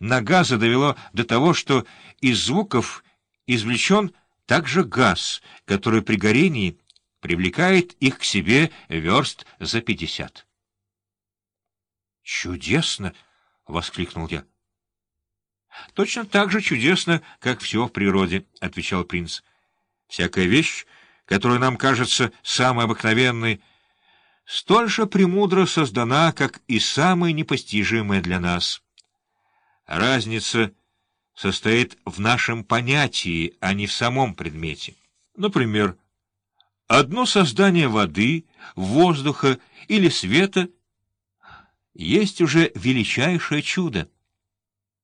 на газы довело до того, что из звуков извлечен также газ, который при горении привлекает их к себе верст за пятьдесят. «Чудесно!» — воскликнул я. «Точно так же чудесно, как все в природе», — отвечал принц. «Всякая вещь, которая нам кажется самой обыкновенной, столь же премудро создана, как и самая непостижимая для нас. Разница состоит в нашем понятии, а не в самом предмете. Например, одно создание воды, воздуха или света есть уже величайшее чудо.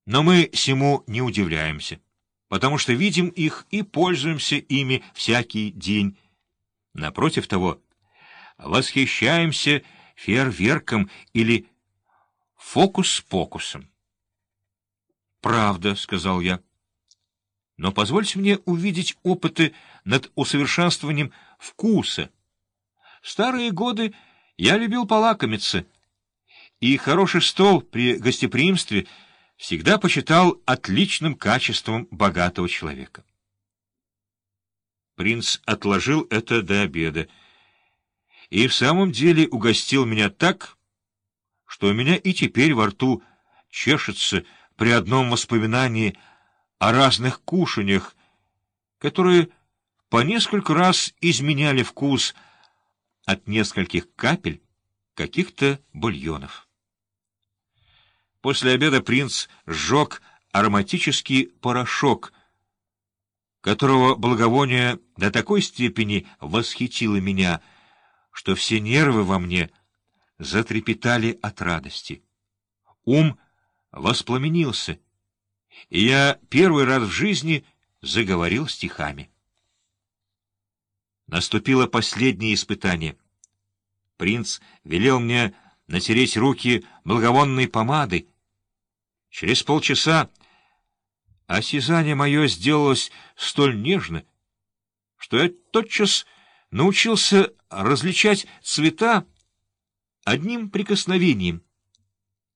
Но мы всему не удивляемся, потому что видим их и пользуемся ими всякий день. Напротив того, восхищаемся фейерверком или фокус-покусом. «Правда», — сказал я. «Но позвольте мне увидеть опыты над усовершенствованием вкуса. Старые годы я любил полакомиться, и хороший стол при гостеприимстве — всегда почитал отличным качеством богатого человека. Принц отложил это до обеда и в самом деле угостил меня так, что у меня и теперь во рту чешется при одном воспоминании о разных кушаньях, которые по несколько раз изменяли вкус от нескольких капель каких-то бульонов. После обеда принц сжег ароматический порошок, которого благовоние до такой степени восхитило меня, что все нервы во мне затрепетали от радости. Ум воспламенился, и я первый раз в жизни заговорил стихами. Наступило последнее испытание. Принц велел мне натереть руки благовонной помадой, Через полчаса осязание мое сделалось столь нежно, что я тотчас научился различать цвета одним прикосновением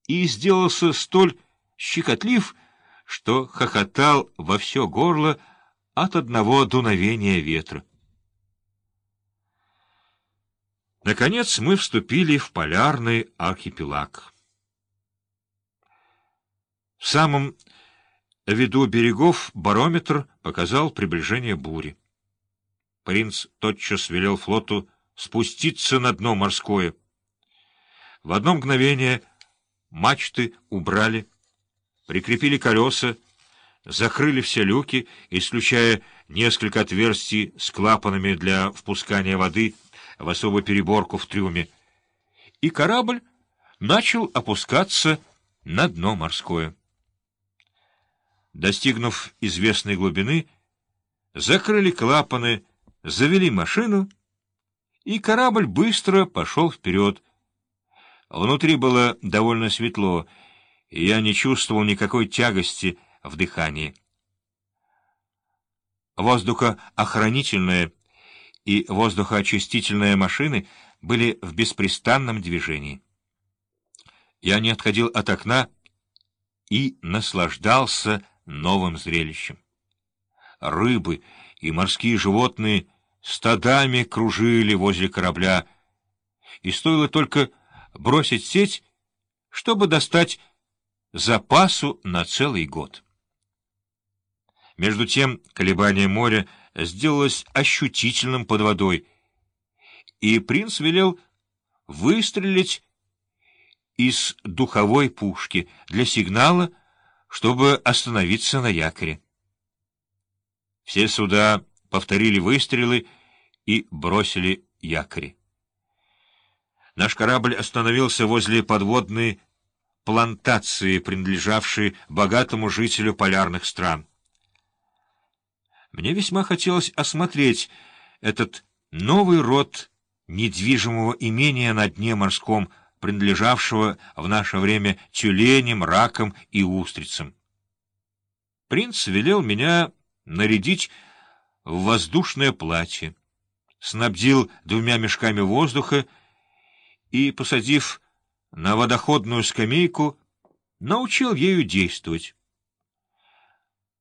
и сделался столь щекотлив, что хохотал во все горло от одного дуновения ветра. Наконец мы вступили в полярный архипелаг. В самом виду берегов барометр показал приближение бури. Принц тотчас велел флоту спуститься на дно морское. В одно мгновение мачты убрали, прикрепили колеса, закрыли все люки, исключая несколько отверстий с клапанами для впускания воды в особую переборку в трюме, и корабль начал опускаться на дно морское. Достигнув известной глубины, закрыли клапаны, завели машину, и корабль быстро пошел вперед. Внутри было довольно светло, и я не чувствовал никакой тягости в дыхании. Воздухоохранительная и воздухоочистительная машины были в беспрестанном движении. Я не отходил от окна и наслаждался новым зрелищем. Рыбы и морские животные стадами кружили возле корабля, и стоило только бросить сеть, чтобы достать запасу на целый год. Между тем колебание моря сделалось ощутительным под водой, и принц велел выстрелить из духовой пушки для сигнала, чтобы остановиться на якоре. Все суда повторили выстрелы и бросили якори. Наш корабль остановился возле подводной плантации, принадлежавшей богатому жителю полярных стран. Мне весьма хотелось осмотреть этот новый род недвижимого имения на дне морском, принадлежавшего в наше время тюленям, ракам и устрицам. Принц велел меня нарядить в воздушное платье, снабдил двумя мешками воздуха и, посадив на водоходную скамейку, научил ею действовать.